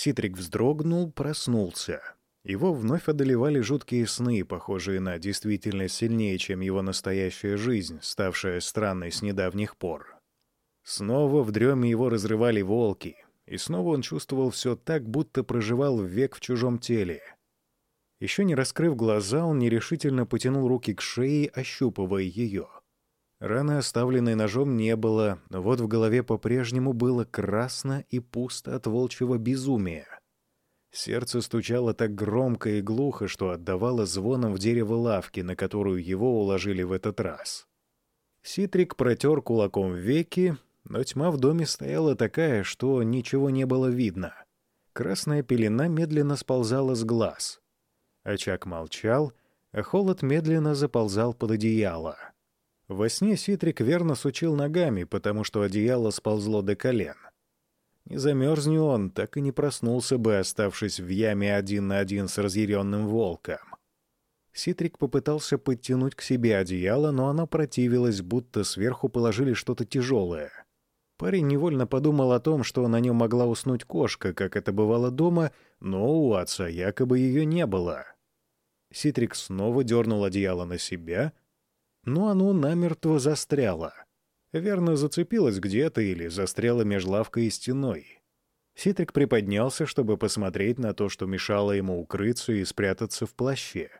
Ситрик вздрогнул, проснулся. Его вновь одолевали жуткие сны, похожие на действительность сильнее, чем его настоящая жизнь, ставшая странной с недавних пор. Снова в дреме его разрывали волки, и снова он чувствовал все так, будто проживал век в чужом теле. Еще не раскрыв глаза, он нерешительно потянул руки к шее, ощупывая ее. Раны, оставленной ножом, не было, но вот в голове по-прежнему было красно и пусто от волчьего безумия. Сердце стучало так громко и глухо, что отдавало звоном в дерево лавки, на которую его уложили в этот раз. Ситрик протер кулаком веки, но тьма в доме стояла такая, что ничего не было видно. Красная пелена медленно сползала с глаз. Очаг молчал, а холод медленно заползал под одеяло. Во сне Ситрик верно сучил ногами, потому что одеяло сползло до колен. Не замерзни он, так и не проснулся бы, оставшись в яме один на один с разъяренным волком. Ситрик попытался подтянуть к себе одеяло, но оно противилось, будто сверху положили что-то тяжелое. Парень невольно подумал о том, что на нем могла уснуть кошка, как это бывало дома, но у отца якобы ее не было. Ситрик снова дернул одеяло на себя — но оно намертво застряло. Верно, зацепилось где-то или застряло меж лавкой и стеной. Ситрик приподнялся, чтобы посмотреть на то, что мешало ему укрыться и спрятаться в плаще.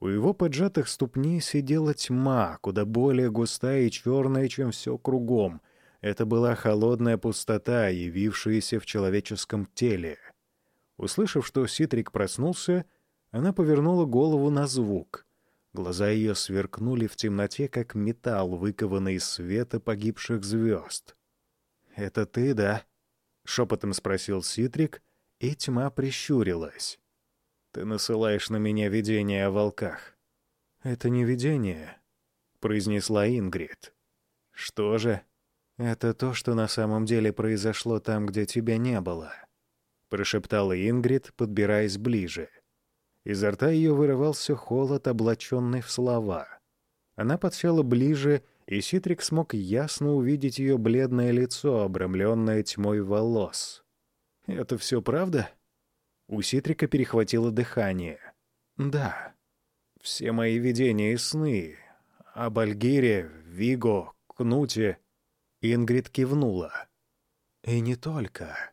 У его поджатых ступней сидела тьма, куда более густая и черная, чем все кругом. Это была холодная пустота, явившаяся в человеческом теле. Услышав, что Ситрик проснулся, она повернула голову на звук — Глаза ее сверкнули в темноте, как металл, выкованный из света погибших звезд. «Это ты, да?» — шепотом спросил Ситрик, и тьма прищурилась. «Ты насылаешь на меня видение о волках». «Это не видение», — произнесла Ингрид. «Что же?» «Это то, что на самом деле произошло там, где тебя не было», — прошептала Ингрид, подбираясь ближе. Изо рта ее вырывался холод, облаченный в слова. Она подсела ближе, и Ситрик смог ясно увидеть ее бледное лицо, обрамленное тьмой волос. «Это все правда?» У Ситрика перехватило дыхание. «Да. Все мои видения и сны. Об Альгире, Виго, Кнуте...» Ингрид кивнула. «И не только.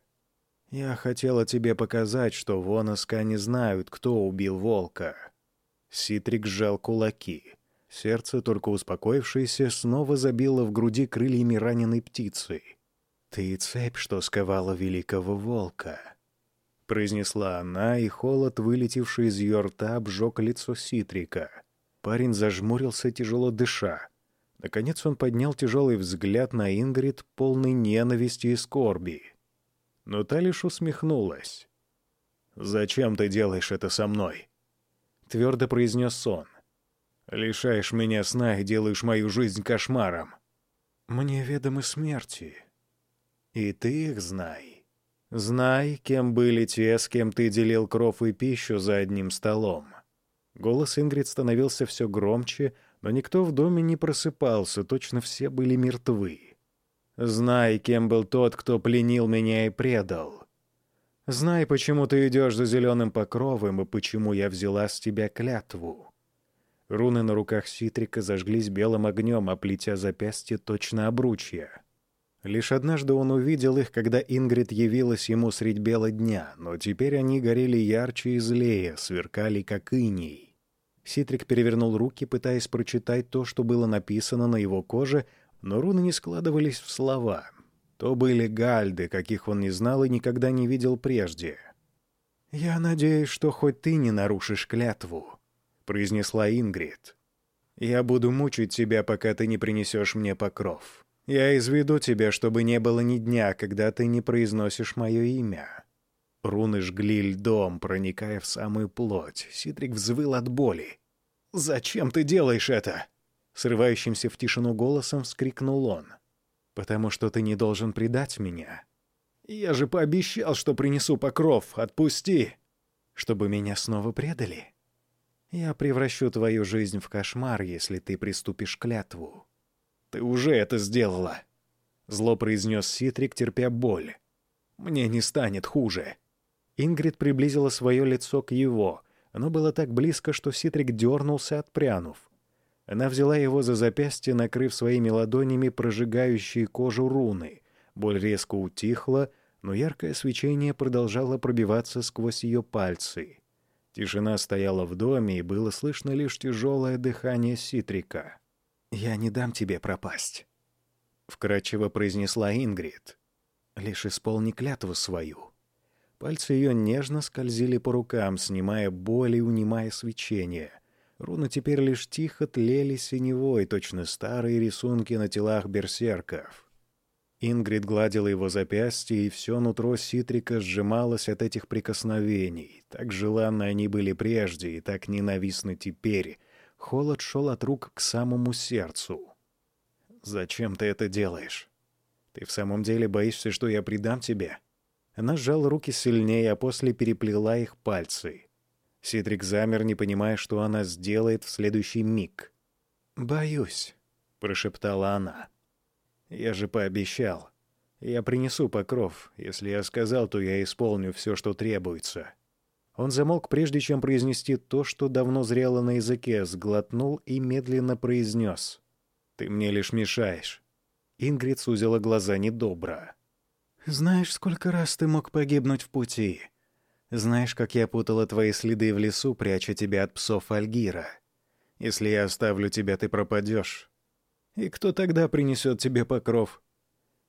«Я хотела тебе показать, что Воноска не знают, кто убил волка». Ситрик сжал кулаки. Сердце, только успокоившееся, снова забило в груди крыльями раненой птицы. «Ты цепь, что сковала великого волка», — произнесла она, и холод, вылетевший из ее рта, обжег лицо Ситрика. Парень зажмурился, тяжело дыша. Наконец он поднял тяжелый взгляд на Ингрид, полный ненависти и скорби но та лишь усмехнулась. «Зачем ты делаешь это со мной?» — твердо произнес он. «Лишаешь меня сна и делаешь мою жизнь кошмаром». «Мне ведомы смерти. И ты их знай. Знай, кем были те, с кем ты делил кров и пищу за одним столом». Голос Ингрид становился все громче, но никто в доме не просыпался, точно все были мертвы. Знай, кем был тот, кто пленил меня и предал. Знай, почему ты идешь за зеленым покровом и почему я взяла с тебя клятву. Руны на руках Ситрика зажглись белым огнем, оплетя запястье точно обручья. Лишь однажды он увидел их, когда Ингрид явилась ему средь бела дня, но теперь они горели ярче и злее, сверкали как иней. Ситрик перевернул руки, пытаясь прочитать то, что было написано на его коже, но руны не складывались в слова. То были гальды, каких он не знал и никогда не видел прежде. «Я надеюсь, что хоть ты не нарушишь клятву», — произнесла Ингрид. «Я буду мучить тебя, пока ты не принесешь мне покров. Я изведу тебя, чтобы не было ни дня, когда ты не произносишь мое имя». Руны жгли льдом, проникая в самую плоть. Ситрик взвыл от боли. «Зачем ты делаешь это?» Срывающимся в тишину голосом вскрикнул он. «Потому что ты не должен предать меня. Я же пообещал, что принесу покров. Отпусти!» «Чтобы меня снова предали?» «Я превращу твою жизнь в кошмар, если ты приступишь к клятву». «Ты уже это сделала!» Зло произнес Ситрик, терпя боль. «Мне не станет хуже». Ингрид приблизила свое лицо к его. Оно было так близко, что Ситрик дернулся, отпрянув. Она взяла его за запястье, накрыв своими ладонями прожигающие кожу руны. Боль резко утихла, но яркое свечение продолжало пробиваться сквозь ее пальцы. Тишина стояла в доме, и было слышно лишь тяжелое дыхание Ситрика. «Я не дам тебе пропасть», — вкратчиво произнесла Ингрид. «Лишь исполни клятву свою». Пальцы ее нежно скользили по рукам, снимая боль и унимая свечение. Руны теперь лишь тихо тлели синевой, точно старые рисунки на телах берсерков. Ингрид гладила его запястье, и все нутро Ситрика сжималось от этих прикосновений. Так желанны они были прежде, и так ненавистны теперь. Холод шел от рук к самому сердцу. «Зачем ты это делаешь? Ты в самом деле боишься, что я предам тебя?» Она сжала руки сильнее, а после переплела их пальцы. Ситрик замер, не понимая, что она сделает в следующий миг. «Боюсь», — прошептала она. «Я же пообещал. Я принесу покров. Если я сказал, то я исполню все, что требуется». Он замолк, прежде чем произнести то, что давно зрело на языке, сглотнул и медленно произнес. «Ты мне лишь мешаешь». Ингрид сузила глаза недобро. «Знаешь, сколько раз ты мог погибнуть в пути? Знаешь, как я путала твои следы в лесу, пряча тебя от псов Альгира? Если я оставлю тебя, ты пропадешь. И кто тогда принесет тебе покров?»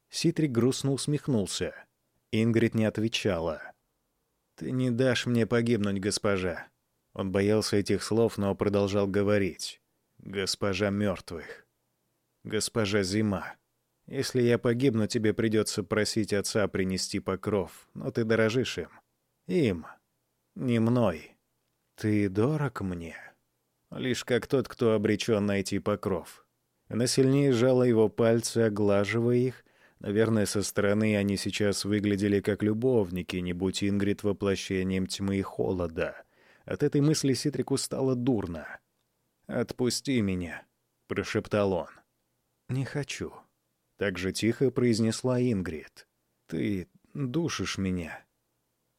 Ситрик грустно усмехнулся. Ингрид не отвечала. «Ты не дашь мне погибнуть, госпожа». Он боялся этих слов, но продолжал говорить. «Госпожа мертвых. Госпожа зима». Если я погибну, тебе придется просить отца принести покров, но ты дорожишь им. Им, не мной. Ты дорог мне. Лишь как тот, кто обречен найти покров. Она сильнее сжала его пальцы, оглаживая их. Наверное, со стороны они сейчас выглядели как любовники, не будь Ингрид воплощением тьмы и холода. От этой мысли Ситрику стало дурно. «Отпусти меня», — прошептал он. «Не хочу», так же тихо произнесла Ингрид. «Ты душишь меня.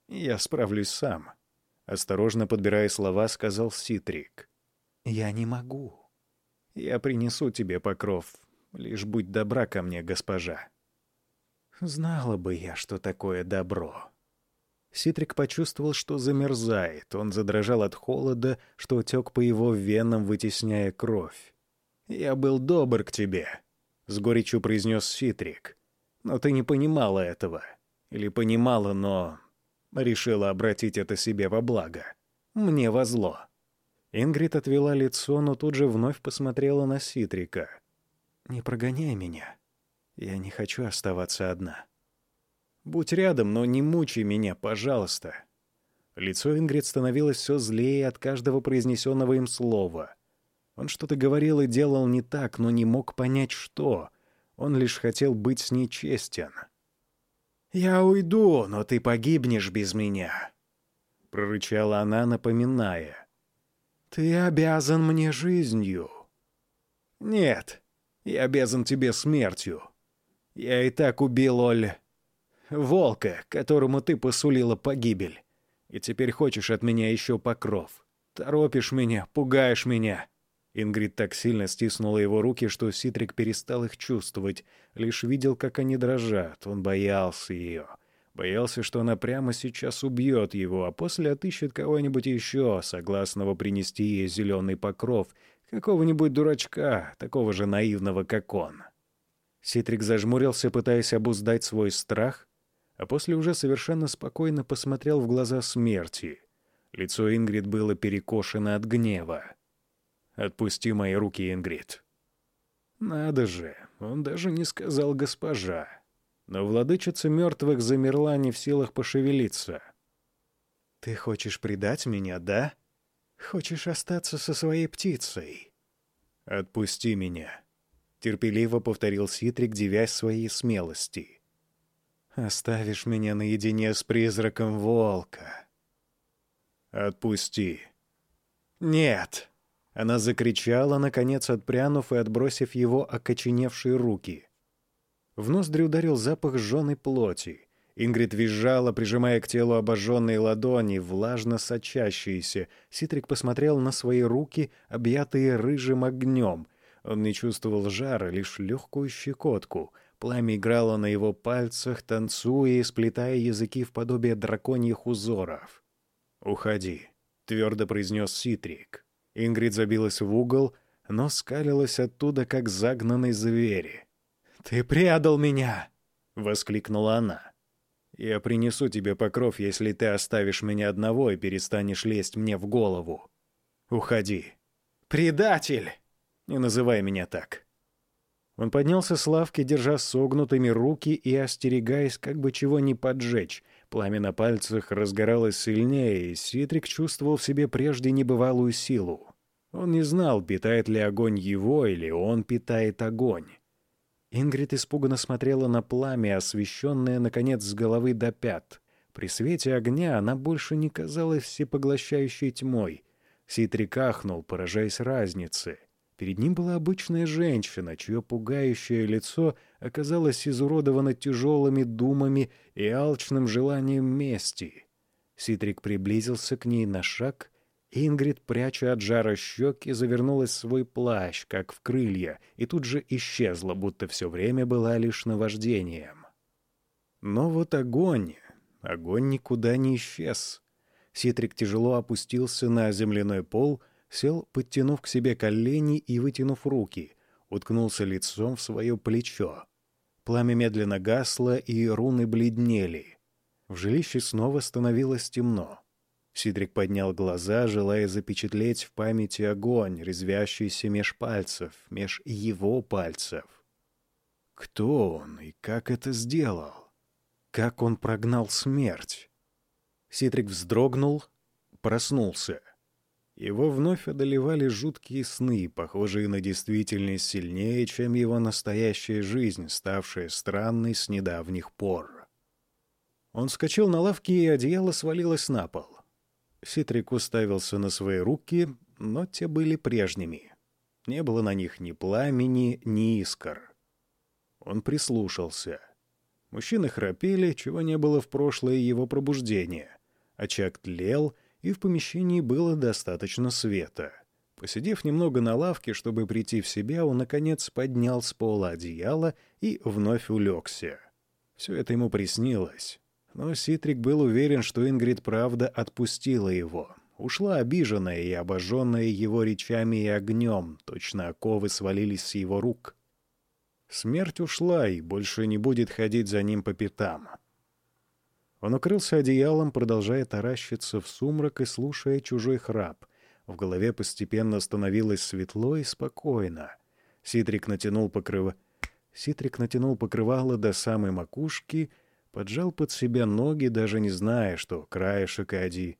Я справлюсь сам», — осторожно подбирая слова, сказал Ситрик. «Я не могу. Я принесу тебе покров. Лишь будь добра ко мне, госпожа». Знала бы я, что такое добро. Ситрик почувствовал, что замерзает. Он задрожал от холода, что тек по его венам, вытесняя кровь. «Я был добр к тебе», — с горечью произнес Ситрик. «Но ты не понимала этого. Или понимала, но решила обратить это себе во благо. Мне во зло». Ингрид отвела лицо, но тут же вновь посмотрела на Ситрика. «Не прогоняй меня. Я не хочу оставаться одна. Будь рядом, но не мучай меня, пожалуйста». Лицо Ингрид становилось все злее от каждого произнесенного им слова. Он что-то говорил и делал не так, но не мог понять, что. Он лишь хотел быть с ней честен. «Я уйду, но ты погибнешь без меня», — прорычала она, напоминая. «Ты обязан мне жизнью». «Нет, я обязан тебе смертью. Я и так убил Оль... волка, которому ты посулила погибель. И теперь хочешь от меня еще покров. Торопишь меня, пугаешь меня». Ингрид так сильно стиснула его руки, что Ситрик перестал их чувствовать, лишь видел, как они дрожат. Он боялся ее. Боялся, что она прямо сейчас убьет его, а после отыщет кого-нибудь еще, согласного принести ей зеленый покров, какого-нибудь дурачка, такого же наивного, как он. Ситрик зажмурился, пытаясь обуздать свой страх, а после уже совершенно спокойно посмотрел в глаза смерти. Лицо Ингрид было перекошено от гнева. Отпусти мои руки, Ингрид. Надо же, он даже не сказал госпожа. Но владычица мертвых замерла не в силах пошевелиться. «Ты хочешь предать меня, да? Хочешь остаться со своей птицей?» «Отпусти меня», — терпеливо повторил Ситрик, девясь своей смелости. «Оставишь меня наедине с призраком волка». «Отпусти». «Нет», она закричала, наконец отпрянув и отбросив его окоченевшие руки. В ноздри ударил запах сжженной плоти. Ингрид визжала, прижимая к телу обожженные ладони, влажно сочащиеся. Ситрик посмотрел на свои руки, объятые рыжим огнем. Он не чувствовал жара, лишь легкую щекотку. Пламя играло на его пальцах, танцуя и сплетая языки в подобие драконьих узоров. «Уходи», — твердо произнес Ситрик. Ингрид забилась в угол, но скалилась оттуда, как загнанный зверь. «Ты предал меня!» — воскликнула она. Я принесу тебе покров, если ты оставишь меня одного и перестанешь лезть мне в голову. Уходи. Предатель! Не называй меня так. Он поднялся с лавки, держа согнутыми руки и остерегаясь, как бы чего не поджечь. Пламя на пальцах разгоралось сильнее, и Ситрик чувствовал в себе прежде небывалую силу. Он не знал, питает ли огонь его или он питает огонь. Ингрид испуганно смотрела на пламя, освещенное, наконец, с головы до пят. При свете огня она больше не казалась всепоглощающей тьмой. Ситрик ахнул, поражаясь разнице. Перед ним была обычная женщина, чье пугающее лицо оказалось изуродовано тяжелыми думами и алчным желанием мести. Ситрик приблизился к ней на шаг Ингрид, пряча от жара щеки, завернулась в свой плащ, как в крылья, и тут же исчезла, будто все время была лишь наваждением. Но вот огонь... Огонь никуда не исчез. Ситрик тяжело опустился на земляной пол, сел, подтянув к себе колени и вытянув руки, уткнулся лицом в свое плечо. Пламя медленно гасло, и руны бледнели. В жилище снова становилось темно. Сидрик поднял глаза, желая запечатлеть в памяти огонь, резвящийся меж пальцев, меж его пальцев. Кто он и как это сделал? Как он прогнал смерть? Ситрик вздрогнул, проснулся. Его вновь одолевали жуткие сны, похожие на действительность сильнее, чем его настоящая жизнь, ставшая странной с недавних пор. Он вскочил на лавке, и одеяло свалилось на пол. Ситрик уставился на свои руки, но те были прежними. Не было на них ни пламени, ни искр. Он прислушался. Мужчины храпели, чего не было в прошлое его пробуждения. Очаг тлел, и в помещении было достаточно света. Посидев немного на лавке, чтобы прийти в себя, он, наконец, поднял с пола одеяло и вновь улегся. Все это ему приснилось. Но Ситрик был уверен, что Ингрид правда отпустила его. Ушла обиженная и обожженная его речами и огнем, точно оковы свалились с его рук. Смерть ушла и больше не будет ходить за ним по пятам. Он укрылся одеялом, продолжая таращиться в сумрак и слушая чужой храп. В голове постепенно становилось светло и спокойно. Ситрик натянул покрыв... Ситрик натянул покрывало до самой макушки — поджал под себя ноги, даже не зная, что краешек Ади...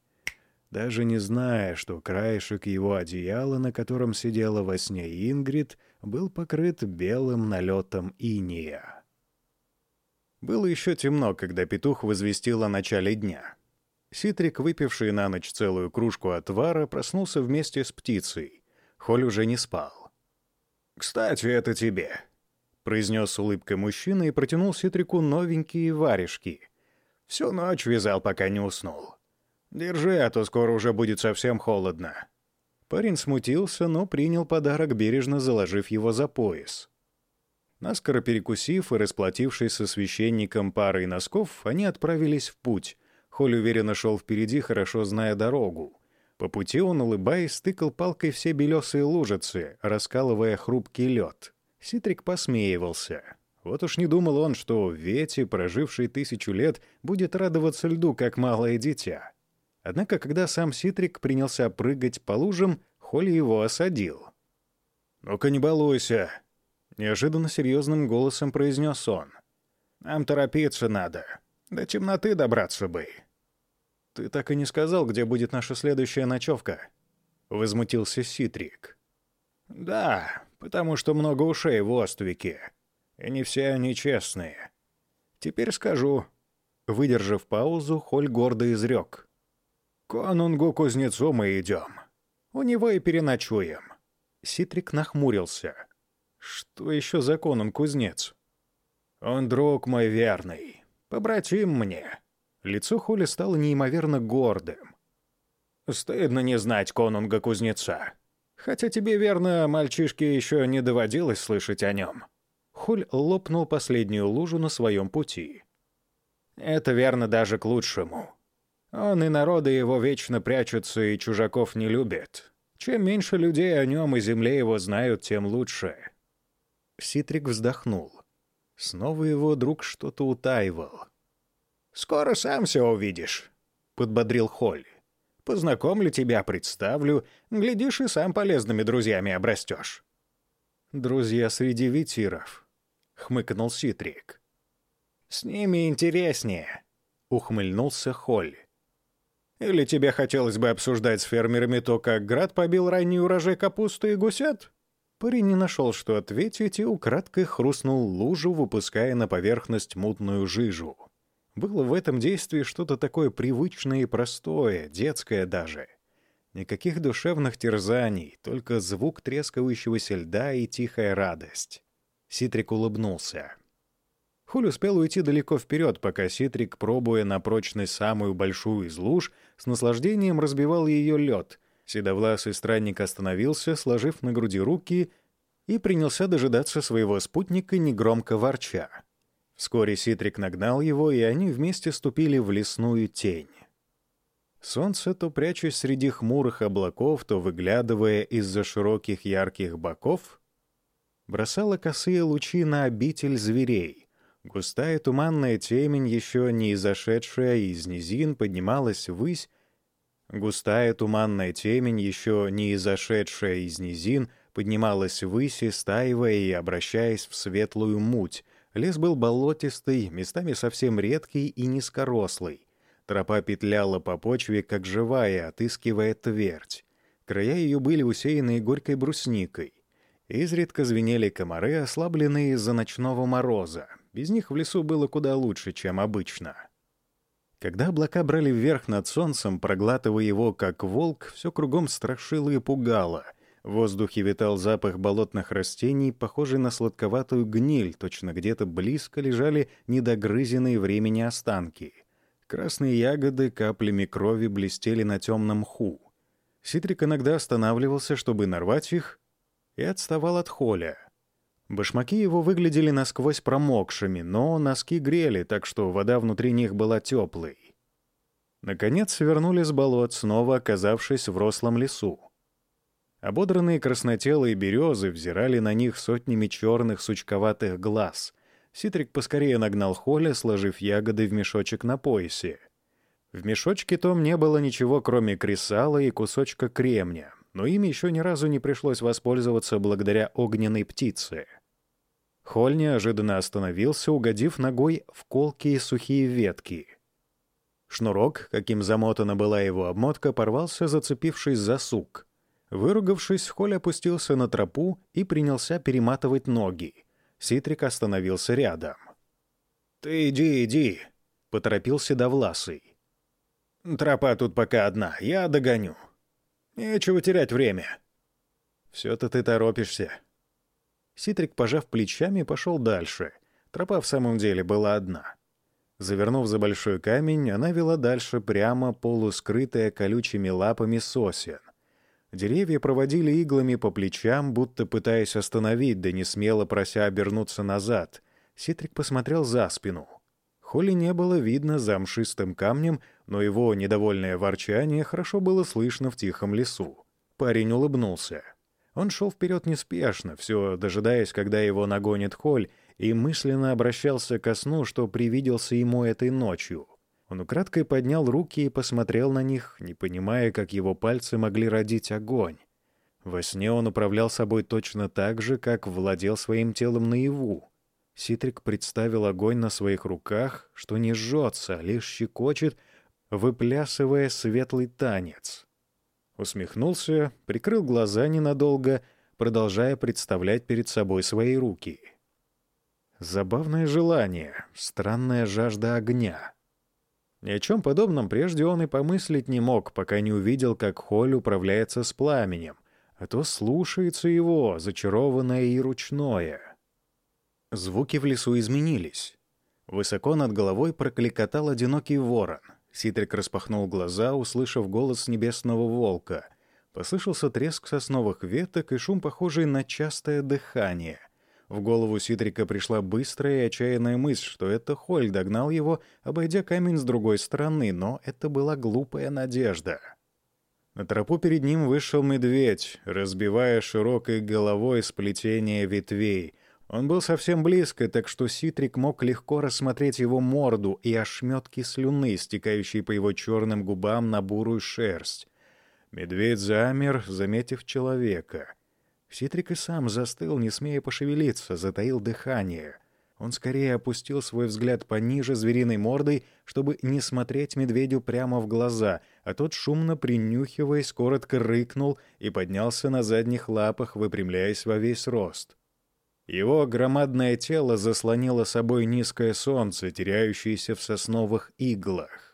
Даже не зная, что краешек его одеяла, на котором сидела во сне Ингрид, был покрыт белым налетом иния. Было еще темно, когда петух возвестил о начале дня. Ситрик, выпивший на ночь целую кружку отвара, проснулся вместе с птицей. Холь уже не спал. «Кстати, это тебе», произнес улыбкой мужчина и протянул Ситрику новенькие варежки. Всю ночь вязал, пока не уснул. Держи, а то скоро уже будет совсем холодно. Парень смутился, но принял подарок, бережно заложив его за пояс. Наскоро перекусив и расплатившись со священником парой носков, они отправились в путь. Холь уверенно шел впереди, хорошо зная дорогу. По пути он, улыбаясь, стыкал палкой все белесые лужицы, раскалывая хрупкий лед. Ситрик посмеивался. Вот уж не думал он, что Вети, проживший тысячу лет, будет радоваться льду, как малое дитя. Однако, когда сам Ситрик принялся прыгать по лужам, Холли его осадил. «Ну-ка не балуйся!» — неожиданно серьезным голосом произнес он. «Нам торопиться надо. До темноты добраться бы». «Ты так и не сказал, где будет наша следующая ночевка?» — возмутился Ситрик. «Да, потому что много ушей в Оствике, и не все они честные. Теперь скажу». Выдержав паузу, Холь гордо изрек. «Конунгу-кузнецу мы идем. У него и переночуем». Ситрик нахмурился. «Что еще за конунг-кузнец?» «Он друг мой верный. Побратим мне». Лицо Холли стало неимоверно гордым. «Стыдно не знать конунга-кузнеца. Хотя тебе, верно, мальчишке еще не доводилось слышать о нем». Холь лопнул последнюю лужу на своем пути. «Это верно даже к лучшему. Он и народы его вечно прячутся и чужаков не любят. Чем меньше людей о нем и земле его знают, тем лучше». Ситрик вздохнул. Снова его друг что-то утаивал. «Скоро сам все увидишь», — подбодрил Холли. «Познакомлю тебя, представлю. Глядишь, и сам полезными друзьями обрастешь». «Друзья среди ветиров», — хмыкнул Ситрик. «С ними интереснее», — ухмыльнулся Холли. «Или тебе хотелось бы обсуждать с фермерами то, как град побил ранний урожай капусты и гусят?» Парень не нашел, что ответить, и украдкой хрустнул лужу, выпуская на поверхность мутную жижу. Было в этом действии что-то такое привычное и простое, детское даже. Никаких душевных терзаний, только звук трескающегося льда и тихая радость. Ситрик улыбнулся. Хуль успел уйти далеко вперед, пока Ситрик, пробуя на прочность самую большую из луж, с наслаждением разбивал ее лед. Седовласый странник остановился, сложив на груди руки, и принялся дожидаться своего спутника, негромко ворча. Вскоре Ситрик нагнал его, и они вместе ступили в лесную тень. Солнце, то прячась среди хмурых облаков, то выглядывая из-за широких ярких боков, бросало косые лучи на обитель зверей. Густая туманная темень, еще не изошедшая из низин, поднималась ввысь. Густая туманная темень, еще не изошедшая из низин, поднималась ввысь, стаивая и обращаясь в светлую муть — Лес был болотистый, местами совсем редкий и низкорослый. Тропа петляла по почве, как живая, отыскивая твердь. Края ее были усеяны горькой брусникой. Изредка звенели комары, ослабленные из-за ночного мороза. Без них в лесу было куда лучше, чем обычно. Когда облака брали вверх над солнцем, проглатывая его, как волк, все кругом страшило и пугало — в воздухе витал запах болотных растений, похожий на сладковатую гниль, точно где-то близко лежали недогрызенные времени останки. Красные ягоды каплями крови блестели на темном мху. Ситрик иногда останавливался, чтобы нарвать их, и отставал от холя. Башмаки его выглядели насквозь промокшими, но носки грели, так что вода внутри них была теплой. Наконец свернули с болот, снова оказавшись в рослом лесу. Ободранные краснотелые березы взирали на них сотнями черных сучковатых глаз. Ситрик поскорее нагнал Холля, сложив ягоды в мешочек на поясе. В мешочке том не было ничего, кроме кресала и кусочка кремня, но ими еще ни разу не пришлось воспользоваться благодаря огненной птице. Холь неожиданно остановился, угодив ногой в колкие сухие ветки. Шнурок, каким замотана была его обмотка, порвался, зацепившись за сук. Выругавшись, Холь опустился на тропу и принялся перематывать ноги. Ситрик остановился рядом. «Ты иди, иди», — поторопился Довласый. «Тропа тут пока одна, я догоню. Нечего терять время». «Все-то ты торопишься». Ситрик, пожав плечами, пошел дальше. Тропа в самом деле была одна. Завернув за большой камень, она вела дальше прямо полускрытая колючими лапами сосен. Деревья проводили иглами по плечам, будто пытаясь остановить, да не смело прося обернуться назад. Ситрик посмотрел за спину. Холли не было видно за мшистым камнем, но его недовольное ворчание хорошо было слышно в тихом лесу. Парень улыбнулся. Он шел вперед неспешно, все дожидаясь, когда его нагонит Холь, и мысленно обращался ко сну, что привиделся ему этой ночью — он украдкой поднял руки и посмотрел на них, не понимая, как его пальцы могли родить огонь. Во сне он управлял собой точно так же, как владел своим телом наяву. Ситрик представил огонь на своих руках, что не жжется, а лишь щекочет, выплясывая светлый танец. Усмехнулся, прикрыл глаза ненадолго, продолжая представлять перед собой свои руки. Забавное желание, странная жажда огня — ни о чем подобном прежде он и помыслить не мог, пока не увидел, как Холь управляется с пламенем, а то слушается его, зачарованное и ручное. Звуки в лесу изменились. Высоко над головой прокликотал одинокий ворон. Ситрик распахнул глаза, услышав голос небесного волка. Послышался треск сосновых веток и шум, похожий на частое дыхание. В голову Ситрика пришла быстрая и отчаянная мысль, что это Холь догнал его, обойдя камень с другой стороны, но это была глупая надежда. На тропу перед ним вышел медведь, разбивая широкой головой сплетение ветвей. Он был совсем близко, так что Ситрик мог легко рассмотреть его морду и ошметки слюны, стекающие по его черным губам на бурую шерсть. Медведь замер, заметив человека. Ситрик и сам застыл, не смея пошевелиться, затаил дыхание. Он скорее опустил свой взгляд пониже звериной мордой, чтобы не смотреть медведю прямо в глаза, а тот, шумно принюхиваясь, коротко рыкнул и поднялся на задних лапах, выпрямляясь во весь рост. Его громадное тело заслонило собой низкое солнце, теряющееся в сосновых иглах.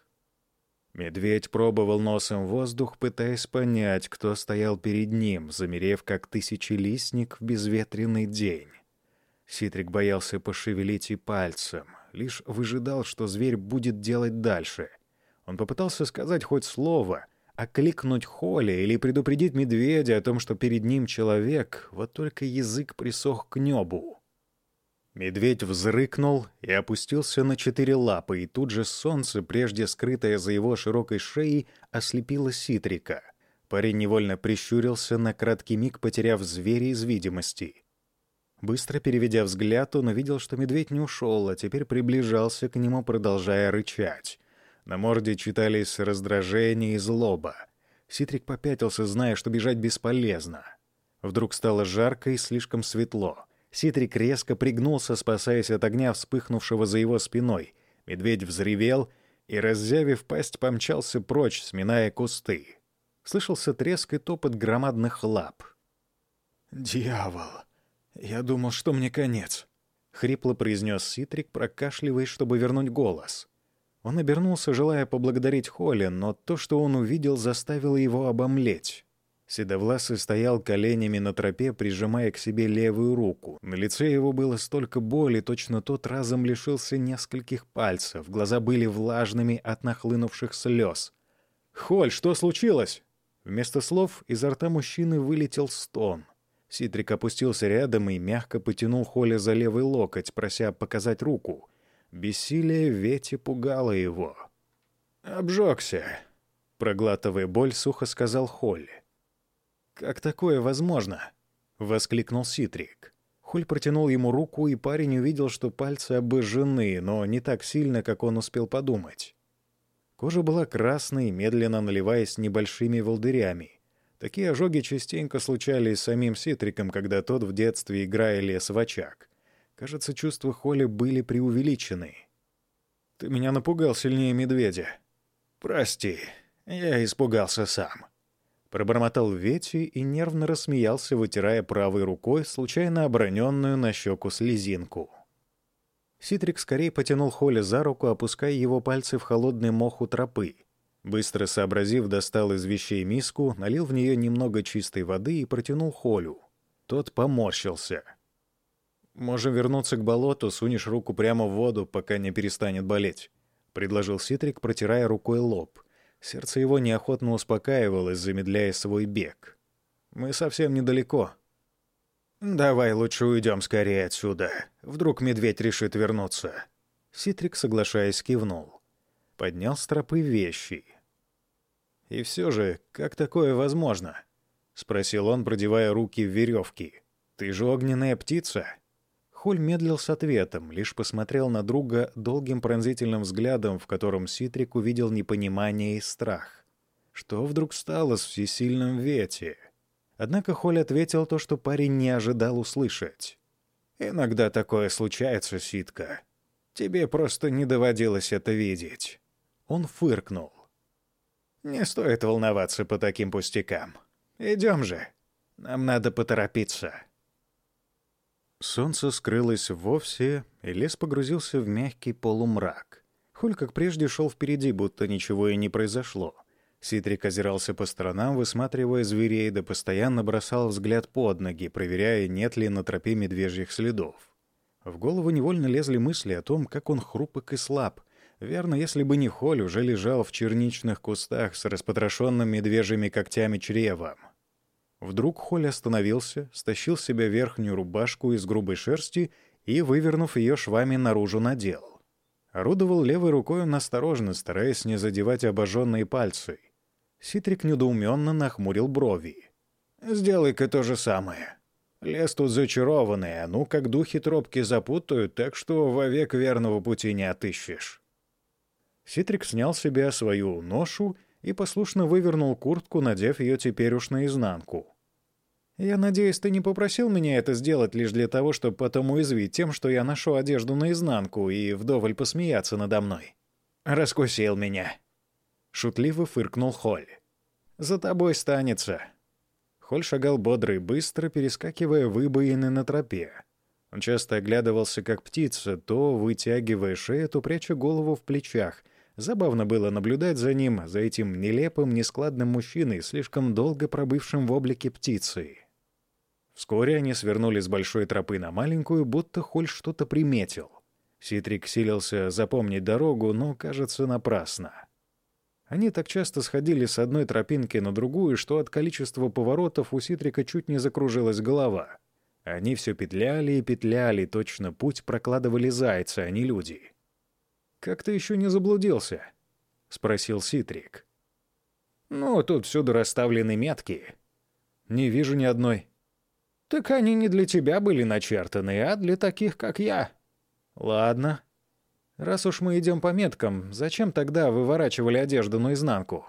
Медведь пробовал носом воздух, пытаясь понять, кто стоял перед ним, замерев как тысячелистник в безветренный день. Ситрик боялся пошевелить и пальцем, лишь выжидал, что зверь будет делать дальше. Он попытался сказать хоть слово, окликнуть Холли или предупредить медведя о том, что перед ним человек, вот только язык присох к небу. Медведь взрыкнул и опустился на четыре лапы, и тут же солнце, прежде скрытое за его широкой шеей, ослепило Ситрика. Парень невольно прищурился на краткий миг, потеряв зверя из видимости. Быстро переведя взгляд, он увидел, что медведь не ушел, а теперь приближался к нему, продолжая рычать. На морде читались раздражение и злоба. Ситрик попятился, зная, что бежать бесполезно. Вдруг стало жарко и слишком светло. Ситрик резко пригнулся, спасаясь от огня, вспыхнувшего за его спиной. Медведь взревел и, раззявив пасть, помчался прочь, сминая кусты. Слышался треск и топот громадных лап. «Дьявол! Я думал, что мне конец!» — хрипло произнес Ситрик, прокашливаясь, чтобы вернуть голос. Он обернулся, желая поблагодарить Холли, но то, что он увидел, заставило его обомлеть. Седовласый стоял коленями на тропе, прижимая к себе левую руку. На лице его было столько боли, точно тот разом лишился нескольких пальцев. Глаза были влажными от нахлынувших слез. «Холь, что случилось?» Вместо слов изо рта мужчины вылетел стон. Ситрик опустился рядом и мягко потянул Холля за левый локоть, прося показать руку. Бессилие Вети пугало его. «Обжегся», — проглатывая боль, сухо сказал Холли. «Как такое возможно?» — воскликнул Ситрик. Холь протянул ему руку, и парень увидел, что пальцы обожжены, но не так сильно, как он успел подумать. Кожа была красной, медленно наливаясь небольшими волдырями. Такие ожоги частенько случались с самим Ситриком, когда тот в детстве, играя лес в очаг. Кажется, чувства Холли были преувеличены. «Ты меня напугал сильнее медведя». «Прости, я испугался сам». Пробормотал Вети и нервно рассмеялся, вытирая правой рукой случайно оброненную на щеку слезинку. Ситрик скорее потянул Холли за руку, опуская его пальцы в холодный мох у тропы. Быстро сообразив, достал из вещей миску, налил в нее немного чистой воды и протянул Холю. Тот поморщился — «Можем вернуться к болоту, сунешь руку прямо в воду, пока не перестанет болеть», — предложил Ситрик, протирая рукой лоб. Сердце его неохотно успокаивалось, замедляя свой бег. «Мы совсем недалеко». «Давай лучше уйдем скорее отсюда. Вдруг медведь решит вернуться». Ситрик, соглашаясь, кивнул. Поднял с тропы вещи. «И все же, как такое возможно?» — спросил он, продевая руки в веревки. «Ты же огненная птица?» Холь медлил с ответом, лишь посмотрел на друга долгим пронзительным взглядом, в котором Ситрик увидел непонимание и страх. Что вдруг стало с всесильным Вете? Однако Холь ответил то, что парень не ожидал услышать. «Иногда такое случается, Ситка. Тебе просто не доводилось это видеть». Он фыркнул. «Не стоит волноваться по таким пустякам. Идем же. Нам надо поторопиться». Солнце скрылось вовсе, и лес погрузился в мягкий полумрак. Холь, как прежде, шел впереди, будто ничего и не произошло. Ситрик озирался по сторонам, высматривая зверей, да постоянно бросал взгляд под ноги, проверяя, нет ли на тропе медвежьих следов. В голову невольно лезли мысли о том, как он хрупок и слаб. Верно, если бы не Холь, уже лежал в черничных кустах с распотрошенным медвежьими когтями чревом. Вдруг Холь остановился, стащил с себя верхнюю рубашку из грубой шерсти и, вывернув ее швами, наружу надел. Орудовал левой рукой он осторожно, стараясь не задевать обожженные пальцы. Ситрик недоуменно нахмурил брови. «Сделай-ка то же самое», Лес тут зачарованный, а ну как духи тропки запутают, так что вовек верного пути не отыщешь. Ситрик снял себе свою ношу и послушно вывернул куртку, надев ее теперь уж наизнанку. «Я надеюсь, ты не попросил меня это сделать лишь для того, чтобы потом уязвить тем, что я ношу одежду наизнанку и вдоволь посмеяться надо мной?» «Раскусил меня», — шутливо фыркнул Холь. «За тобой станется. Холь шагал бодро и быстро, перескакивая выбоины на тропе. Он часто оглядывался, как птица, то вытягивая шею, то пряча голову в плечах. Забавно было наблюдать за ним, за этим нелепым, нескладным мужчиной, слишком долго пробывшим в облике птицы. Вскоре они свернули с большой тропы на маленькую, будто Холь что-то приметил. Ситрик силился запомнить дорогу, но, кажется, напрасно. Они так часто сходили с одной тропинки на другую, что от количества поворотов у Ситрика чуть не закружилась голова. Они все петляли и петляли, точно путь прокладывали зайцы, а не люди. «Как ты еще не заблудился?» — спросил Ситрик. «Ну, тут всюду расставлены метки. Не вижу ни одной». «Так они не для тебя были начертаны, а для таких, как я». «Ладно», Раз уж мы идем по меткам, зачем тогда выворачивали одежду наизнанку?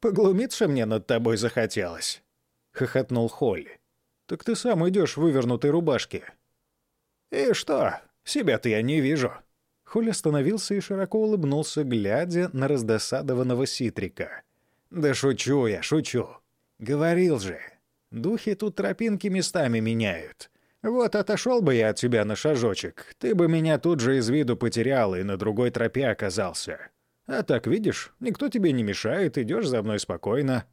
«Поглумиться мне над тобой захотелось», — хохотнул Холли. «Так ты сам идешь в вывернутой рубашке». «И что? Себя-то я не вижу». Холли остановился и широко улыбнулся, глядя на раздосадованного Ситрика. «Да шучу я, шучу. Говорил же, духи тут тропинки местами меняют. Вот отошел бы я от тебя на шажочек, ты бы меня тут же из виду потерял и на другой тропе оказался. А так, видишь, никто тебе не мешает, идешь за мной спокойно.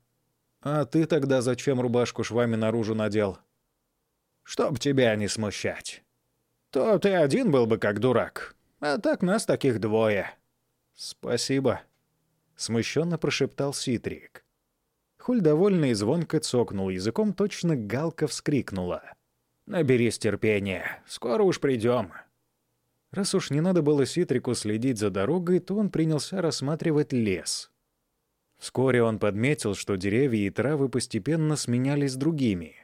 А ты тогда зачем рубашку швами наружу надел? Чтоб тебя не смущать. То ты один был бы как дурак, а так нас таких двое. Спасибо. Смущенно прошептал Ситрик. Хуль довольно и звонко цокнул языком, точно галка вскрикнула. Наберись терпения, скоро уж придем. Раз уж не надо было Ситрику следить за дорогой, то он принялся рассматривать лес. Вскоре он подметил, что деревья и травы постепенно сменялись другими.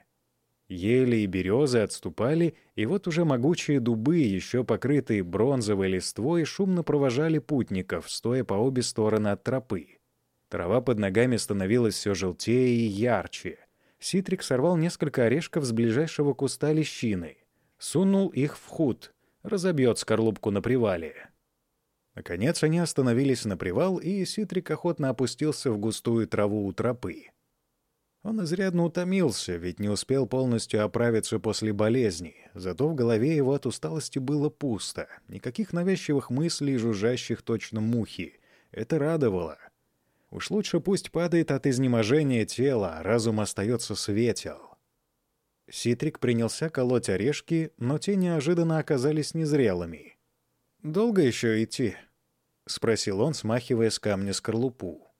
Ели и березы отступали, и вот уже могучие дубы, еще покрытые бронзовой листвой, шумно провожали путников, стоя по обе стороны от тропы. Трава под ногами становилась все желтее и ярче — Ситрик сорвал несколько орешков с ближайшего куста лещины, сунул их в худ, разобьет скорлупку на привале. Наконец они остановились на привал, и Ситрик охотно опустился в густую траву у тропы. Он изрядно утомился, ведь не успел полностью оправиться после болезни, зато в голове его от усталости было пусто, никаких навязчивых мыслей, жужжащих точно мухи. Это радовало — Уж лучше пусть падает от изнеможения тела, а разум остается светел. Ситрик принялся колоть орешки, но те неожиданно оказались незрелыми. «Долго еще идти?» — спросил он, смахивая с камня скорлупу.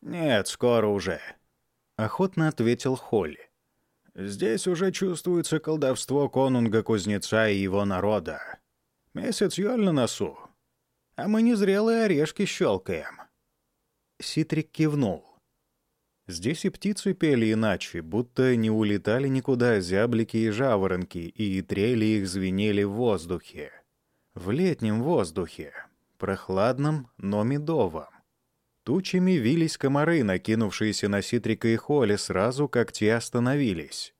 «Нет, скоро уже», — охотно ответил Холли. «Здесь уже чувствуется колдовство конунга-кузнеца и его народа. Месяц ёль на носу, а мы незрелые орешки щелкаем». Ситрик кивнул. Здесь и птицы пели иначе, будто не улетали никуда зяблики и жаворонки, и трели их звенели в воздухе. В летнем воздухе, прохладном, но медовом. Тучами вились комары, накинувшиеся на Ситрика и Холли сразу, как те остановились.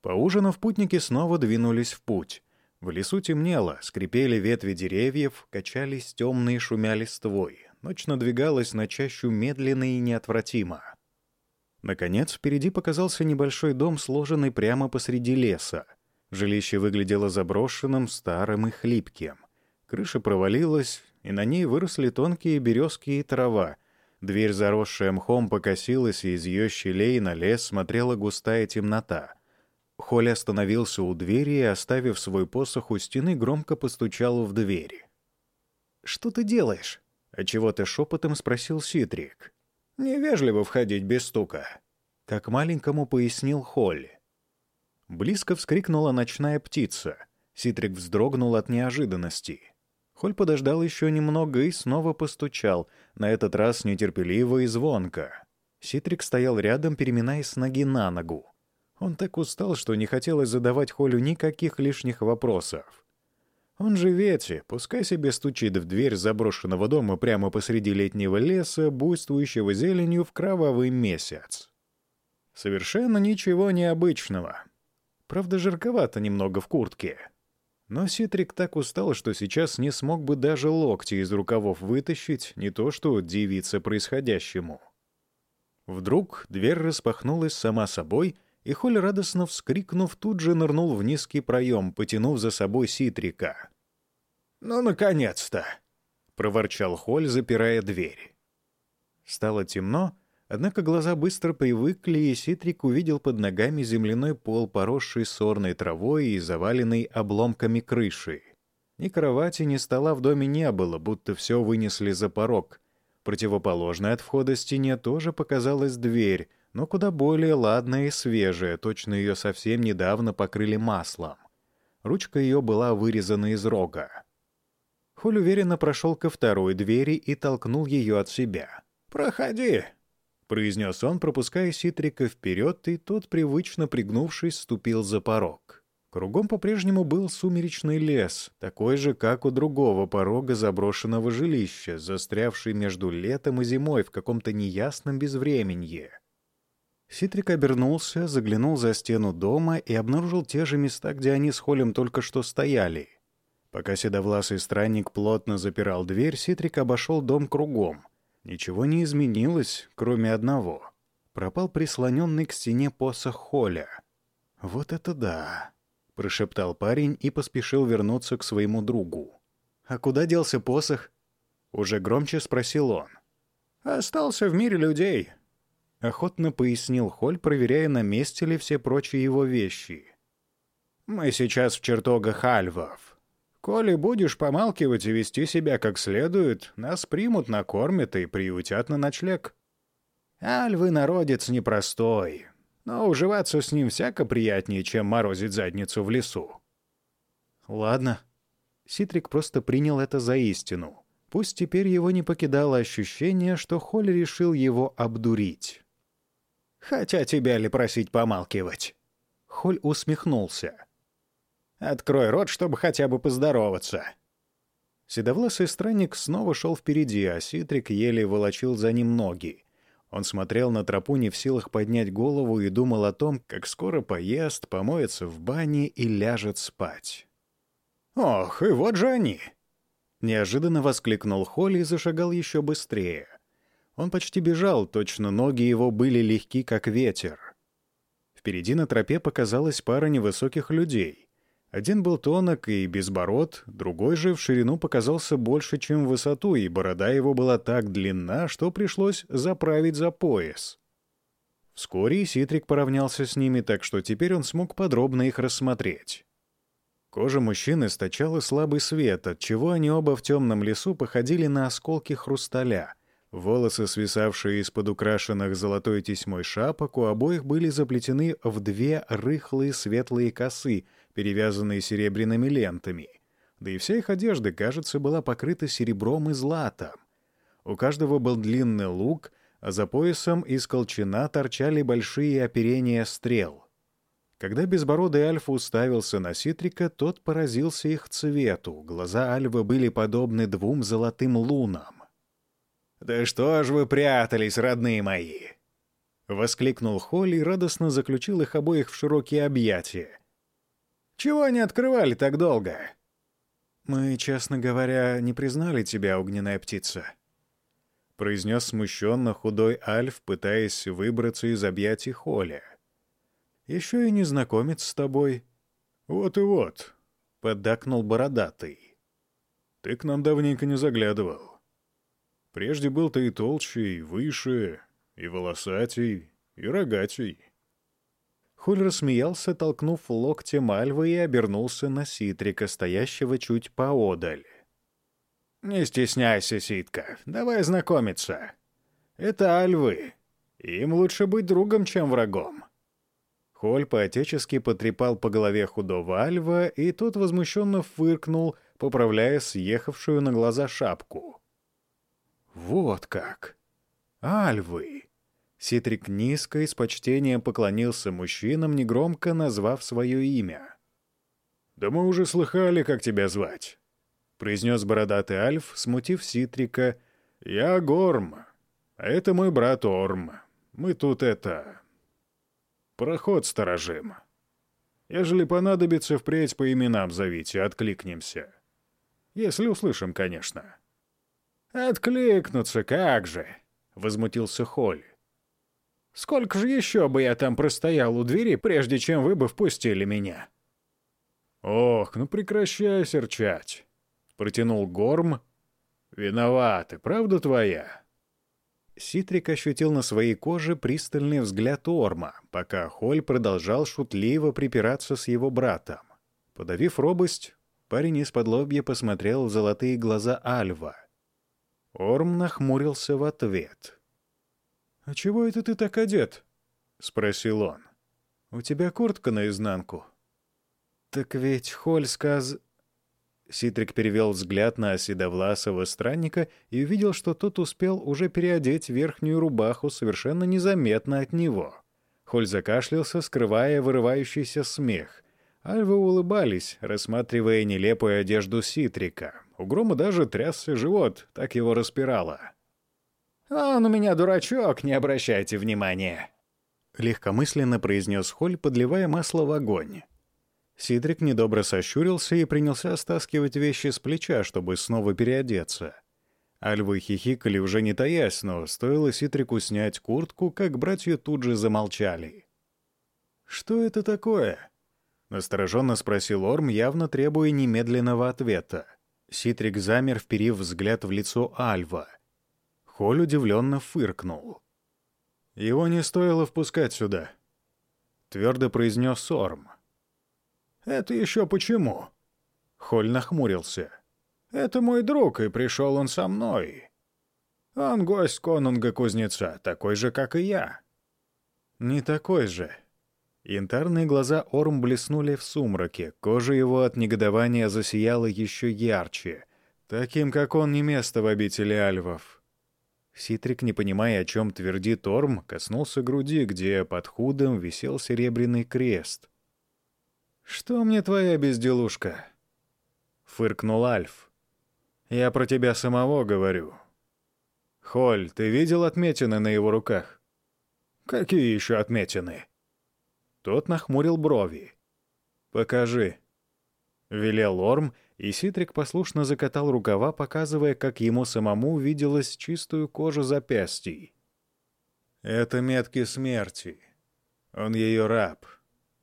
Поужинав, путники снова двинулись в путь. В лесу темнело, скрипели ветви деревьев, качались темные шумя листвой. Ночь надвигалась на чащу медленно и неотвратимо. Наконец, впереди показался небольшой дом, сложенный прямо посреди леса. Жилище выглядело заброшенным, старым и хлипким. Крыша провалилась, и на ней выросли тонкие березки и трава. Дверь, заросшая мхом, покосилась, и из ее щелей на лес смотрела густая темнота. Холли остановился у двери и, оставив свой посох у стены, громко постучал в двери. «Что ты делаешь?» — отчего-то шепотом спросил Ситрик. «Невежливо входить без стука», — как маленькому пояснил Холли. Близко вскрикнула ночная птица. Ситрик вздрогнул от неожиданности. Холь подождал еще немного и снова постучал, на этот раз нетерпеливо и звонко. Ситрик стоял рядом, переминаясь с ноги на ногу. Он так устал, что не хотелось задавать Холю никаких лишних вопросов. Он же Вети, пускай себе стучит в дверь заброшенного дома прямо посреди летнего леса, буйствующего зеленью в кровавый месяц. Совершенно ничего необычного. Правда, жарковато немного в куртке. Но Ситрик так устал, что сейчас не смог бы даже локти из рукавов вытащить, не то что удивиться происходящему. Вдруг дверь распахнулась сама собой — и Холь, радостно вскрикнув, тут же нырнул в низкий проем, потянув за собой Ситрика. «Ну, наконец-то!» — проворчал Холь, запирая дверь. Стало темно, однако глаза быстро привыкли, и Ситрик увидел под ногами земляной пол, поросший сорной травой и заваленный обломками крыши. Ни кровати, ни стола в доме не было, будто все вынесли за порог. Противоположной от входа стене тоже показалась дверь, но куда более ладная и свежая, точно ее совсем недавно покрыли маслом. Ручка ее была вырезана из рога. Холь уверенно прошел ко второй двери и толкнул ее от себя. «Проходи!» — произнес он, пропуская Ситрика вперед, и тот, привычно пригнувшись, ступил за порог. Кругом по-прежнему был сумеречный лес, такой же, как у другого порога заброшенного жилища, застрявший между летом и зимой в каком-то неясном безвременье. Ситрик обернулся, заглянул за стену дома и обнаружил те же места, где они с Холем только что стояли. Пока седовласый странник плотно запирал дверь, Ситрик обошел дом кругом. Ничего не изменилось, кроме одного. Пропал прислоненный к стене посох Холя. «Вот это да!» — прошептал парень и поспешил вернуться к своему другу. «А куда делся посох?» — уже громче спросил он. «Остался в мире людей», — охотно пояснил Холь, проверяя, на месте ли все прочие его вещи. «Мы сейчас в чертогах альвов. Коли будешь помалкивать и вести себя как следует, нас примут, накормят и приютят на ночлег. Альвы народец непростой, но уживаться с ним всяко приятнее, чем морозить задницу в лесу». «Ладно». Ситрик просто принял это за истину. Пусть теперь его не покидало ощущение, что Холь решил его обдурить. Хотя тебя ли просить помалкивать?» Холь усмехнулся. «Открой рот, чтобы хотя бы поздороваться». Седовласый странник снова шел впереди, а Ситрик еле волочил за ним ноги. Он смотрел на тропу не в силах поднять голову и думал о том, как скоро поест, помоется в бане и ляжет спать. «Ох, и вот же они!» Неожиданно воскликнул Холли и зашагал еще быстрее. Он почти бежал, точно ноги его были легки, как ветер. Впереди на тропе показалась пара невысоких людей. Один был тонок и безбород, другой же в ширину показался больше, чем в высоту, и борода его была так длинна, что пришлось заправить за пояс. Вскоре Ситрик поравнялся с ними, так что теперь он смог подробно их рассмотреть. Кожа мужчины источала слабый свет, отчего они оба в темном лесу походили на осколки хрусталя — Волосы, свисавшие из-под украшенных золотой тесьмой шапок, у обоих были заплетены в две рыхлые светлые косы, перевязанные серебряными лентами. Да и вся их одежда, кажется, была покрыта серебром и златом. У каждого был длинный лук, а за поясом из колчана торчали большие оперения стрел. Когда безбородый Альфа уставился на Ситрика, тот поразился их цвету. Глаза Альвы были подобны двум золотым лунам. «Да что ж вы прятались, родные мои!» Воскликнул Холли и радостно заключил их обоих в широкие объятия. «Чего не открывали так долго?» «Мы, честно говоря, не признали тебя, огненная птица», — произнес смущенно худой Альф, пытаясь выбраться из объятий Холли. «Еще и не знакомец с тобой». «Вот и вот», — поддакнул бородатый. «Ты к нам давненько не заглядывал. Прежде был ты и толще, и выше, и волосатей, и рогатей. Холь рассмеялся, толкнув локтем Альвы и обернулся на Ситрика, стоящего чуть поодаль. «Не стесняйся, Ситка, давай знакомиться. Это Альвы. Им лучше быть другом, чем врагом». Холь поотечески потрепал по голове худого Альва, и тот возмущенно фыркнул, поправляя съехавшую на глаза шапку. «Вот как! Альвы!» Ситрик низко и с почтением поклонился мужчинам, негромко назвав свое имя. «Да мы уже слыхали, как тебя звать», — произнес бородатый Альф, смутив Ситрика. «Я Горм, а это мой брат Орм. Мы тут это... проход сторожим. Ежели понадобится, впредь по именам зовите, откликнемся. Если услышим, конечно». «Откликнуться, как же!» — возмутился Холь. Сколько же еще бы я там простоял у двери, прежде чем вы бы впустили меня?» «Ох, ну прекращай серчать», — протянул Горм. «Виноваты, правда твоя?» Ситрик ощутил на своей коже пристальный взгляд Орма, пока Холь продолжал шутливо припираться с его братом. Подавив робость, парень из-под посмотрел в золотые глаза Альва. Орм нахмурился в ответ — «А чего это ты так одет?» — спросил он. «У тебя куртка наизнанку». «Так ведь Холь сказ...» Ситрик перевел взгляд на седовласого странника и увидел, что тот успел уже переодеть верхнюю рубаху совершенно незаметно от него. Холь закашлялся, скрывая вырывающийся смех. Альвы улыбались, рассматривая нелепую одежду Ситрика. У Грома даже трясся живот, так его распирало. «Он у меня дурачок, не обращайте внимания», — легкомысленно произнес Холь, подливая масло в огонь. Сидрик недобро сощурился и принялся стаскивать вещи с плеча, чтобы снова переодеться. Альвы хихикали уже не таясь, но стоило Ситрику снять куртку, как братья тут же замолчали. «Что это такое?» — настороженно спросил Орм, явно требуя немедленного ответа. Ситрик замер, вперив взгляд в лицо Альва — Холь удивленно фыркнул. «Его не стоило впускать сюда», — твердо произнес Сорм. «Это еще почему?» Холь нахмурился. «Это мой друг, и пришел он со мной. Он гость конунга-кузнеца, такой же, как и я». «Не такой же». Янтарные глаза Орм блеснули в сумраке, кожа его от негодования засияла еще ярче. Таким, как он, не место в обители альвов. Ситрик, не понимая, о чем твердит Орм, коснулся груди, где под худом висел серебряный крест. «Что мне твоя безделушка?» — фыркнул Альф. «Я про тебя самого говорю». «Холь, ты видел отметины на его руках?» «Какие еще отметины?» Тот нахмурил брови. «Покажи», — велел Орм, — и Ситрик послушно закатал рукава, показывая, как ему самому виделась чистую кожу запястий. «Это метки смерти. Он ее раб.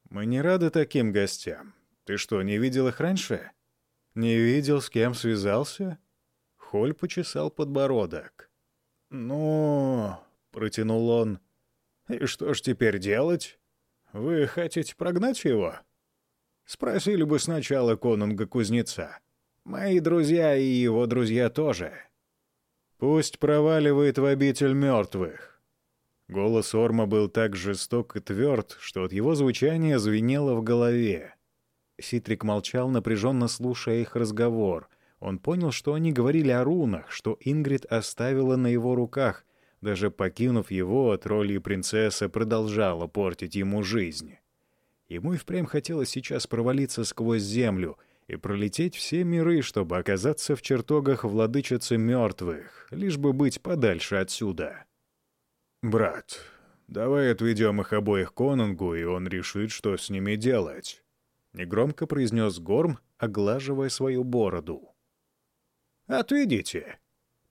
Мы не рады таким гостям. Ты что, не видел их раньше? Не видел, с кем связался?» Холь почесал подбородок. «Ну...» — протянул он. «И что ж теперь делать? Вы хотите прогнать его?» Спросили бы сначала конунга-кузнеца. Мои друзья и его друзья тоже. Пусть проваливает в обитель мертвых. Голос Орма был так жесток и тверд, что от его звучания звенело в голове. Ситрик молчал, напряженно слушая их разговор. Он понял, что они говорили о рунах, что Ингрид оставила на его руках, даже покинув его от роли принцессы, продолжала портить ему жизнь. Ему и впрямь хотелось сейчас провалиться сквозь землю и пролететь все миры, чтобы оказаться в чертогах владычицы мертвых, лишь бы быть подальше отсюда. «Брат, давай отведем их обоих конунгу, и он решит, что с ними делать», — негромко произнес Горм, оглаживая свою бороду. «Отведите», —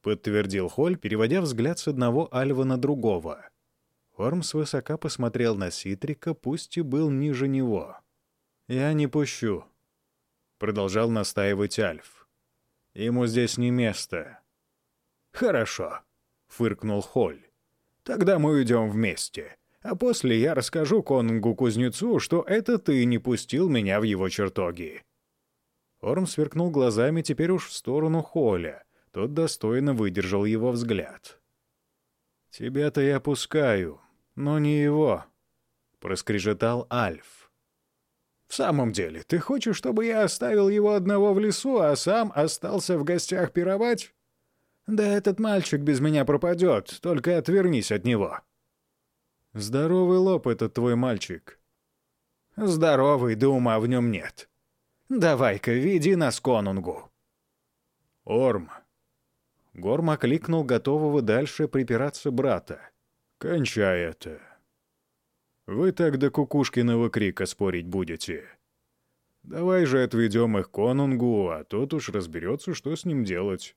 подтвердил Холь, переводя взгляд с одного Альва на другого. Орм свысока посмотрел на Ситрика, пусть и был ниже него. «Я не пущу», — продолжал настаивать Альф. «Ему здесь не место». «Хорошо», — фыркнул Холь. «Тогда мы уйдем вместе. а после я расскажу конунгу-кузнецу, что это ты не пустил меня в его чертоги». Орм сверкнул глазами теперь уж в сторону Холля. Тот достойно выдержал его взгляд. «Тебя-то я пускаю, но не его», — проскрежетал Альф. «В самом деле, ты хочешь, чтобы я оставил его одного в лесу, а сам остался в гостях пировать? Да этот мальчик без меня пропадет, только отвернись от него». «Здоровый лоб этот твой мальчик». «Здоровый, да ума в нем нет. Давай-ка, веди нас конунгу». «Орм». Горм окликнул готового дальше припираться брата. «Кончай это. Вы так до кукушкиного крика спорить будете. Давай же отведем их конунгу, а тот уж разберется, что с ним делать».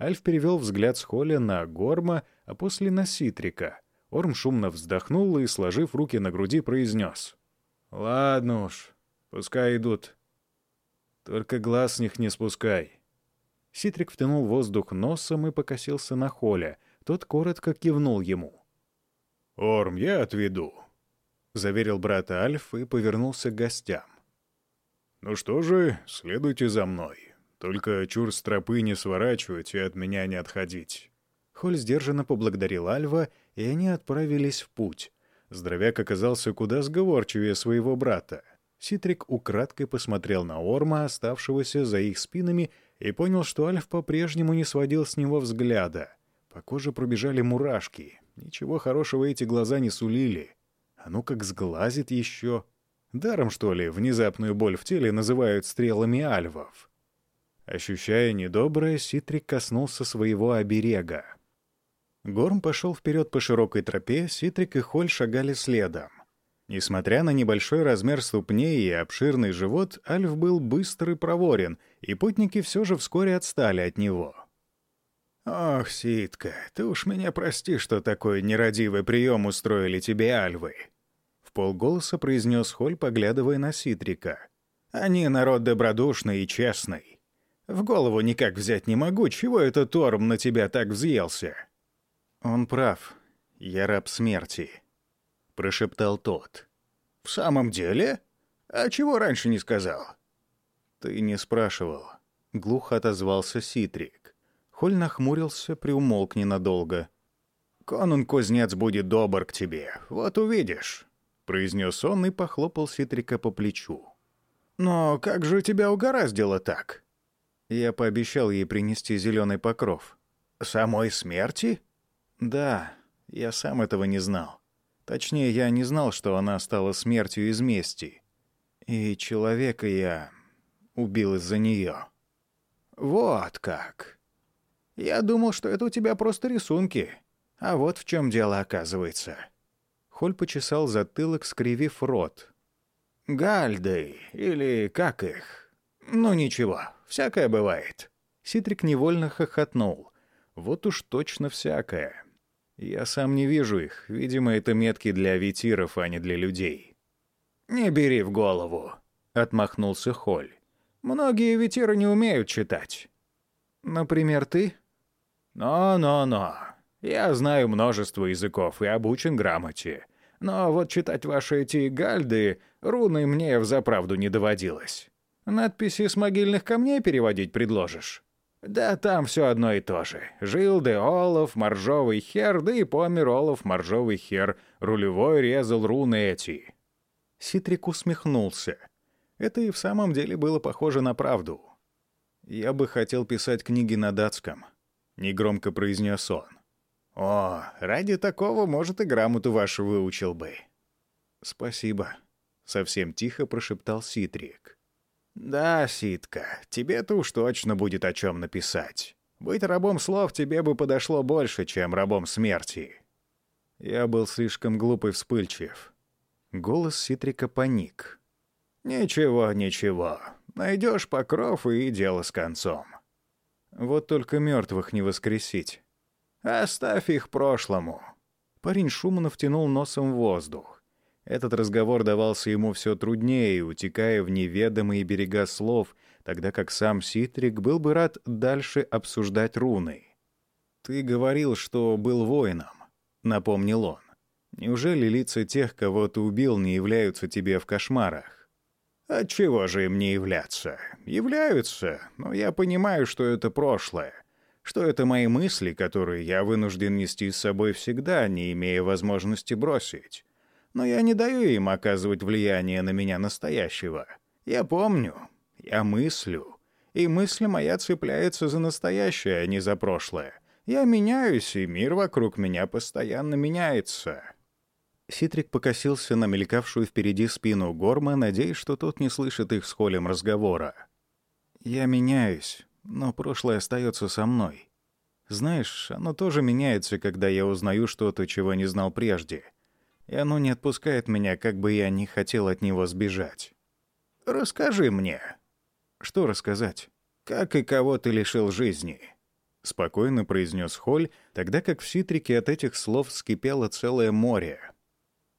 Альф перевел взгляд с Холля на Горма, а после на Ситрика. Орм шумно вздохнул и, сложив руки на груди, произнес. «Ладно уж, пускай идут. Только глаз с них не спускай». Ситрик втянул воздух носом и покосился на Холля. Тот коротко кивнул ему. «Орм, я отведу», — заверил брата Альф и повернулся к гостям. «Ну что же, следуйте за мной. Только чур с тропы не сворачивать и от меня не отходить». Холь сдержанно поблагодарил Альва, и они отправились в путь. Здоровяк оказался куда сговорчивее своего брата. Ситрик украдкой посмотрел на Орма, оставшегося за их спинами, и понял, что Альф по-прежнему не сводил с него взгляда. По коже пробежали мурашки. Ничего хорошего эти глаза не сулили. А ну как сглазит еще. Даром, что ли, внезапную боль в теле называют стрелами альвов. Ощущая недоброе, Ситрик коснулся своего оберега. Горм пошел вперед по широкой тропе, Ситрик и Холь шагали следом. Несмотря на небольшой размер ступней и обширный живот, Альф был быстр и проворен, и путники все же вскоре отстали от него. «Ох, Ситка, ты уж меня прости, что такой нерадивый прием устроили тебе альвы!» В полголоса произнес Холь, поглядывая на Ситрика. «Они народ добродушный и честный. В голову никак взять не могу, чего этот Торм на тебя так взъелся?» «Он прав. Я раб смерти», — прошептал тот. «В самом деле? А чего раньше не сказал?» «Ты не спрашивал», — глухо отозвался Ситрик. Холь нахмурился, приумолк ненадолго. «Конун-кузнец будет добр к тебе, вот увидишь», — произнес он и похлопал Ситрика по плечу. «Но как же тебя угораздило так?» Я пообещал ей принести зеленый покров. «Самой смерти?» Да, я сам этого не знал. Точнее, я не знал, что она стала смертью из мести. И человека я убил из-за нее. Вот как. Я думал, что это у тебя просто рисунки. А вот в чем дело оказывается. Холь почесал затылок, скривив рот. Гальды, или как их? Ну ничего, всякое бывает. Ситрик невольно хохотнул. Вот уж точно всякое. Я сам не вижу их. Видимо, это метки для витиров, а не для людей. «Не бери в голову», — отмахнулся Холь. «Многие витиры не умеют читать». «Например, ты?» «Но-но-но. Я знаю множество языков и обучен грамоте. Но вот читать ваши эти гальды руны мне взаправду не доводилось. Надписи с могильных камней переводить предложишь?» Да там все одно и то же. Жил де Олов, моржовый хер, да и помер Олов, моржовый хер. Рулевой резал руны эти. Ситрик усмехнулся. Это и в самом деле было похоже на правду. «Я бы хотел писать книги на датском», — негромко произнес он. «О, ради такого, может, и грамоту вашу выучил бы». «Спасибо», — совсем тихо прошептал Ситрик. «Да, Ситка, тебе-то уж точно будет о чем написать. Быть рабом слов тебе бы подошло больше, чем рабом смерти». Я был слишком глуп и вспыльчив. Голос Ситрика паник. «Ничего, ничего. Найдешь покров и дело с концом. Вот только мертвых не воскресить. Оставь их прошлому». Парень шумно втянул носом в воздух. Этот разговор давался ему все труднее, утекая в неведомые берега слов, тогда как сам Ситрик был бы рад дальше обсуждать руны. «Ты говорил, что был воином», — напомнил он. Неужели лица тех, кого ты убил, не являются тебе в кошмарах? Отчего же им не являться? Являются, но я понимаю, что это прошлое, что это мои мысли, которые я вынужден нести с собой всегда, не имея возможности бросить. Но я не даю им оказывать влияние на меня настоящего. Я помню, я мыслю, и мысль моя цепляется за настоящее, а не за прошлое. Я меняюсь, и мир вокруг меня постоянно меняется. Ситрик покосился на мелькавшую впереди спину Горма, надеясь, что тот не слышит их с Холем разговора. «Я меняюсь, но прошлое остается со мной. Знаешь, оно тоже меняется, когда я узнаю что-то, чего не знал прежде. И оно не отпускает меня, как бы я ни хотел от него сбежать. Расскажи мне». «Что рассказать? Как и кого ты лишил жизни?» — спокойно произнес Холь, тогда как в Ситрике от этих слов вскипело целое море.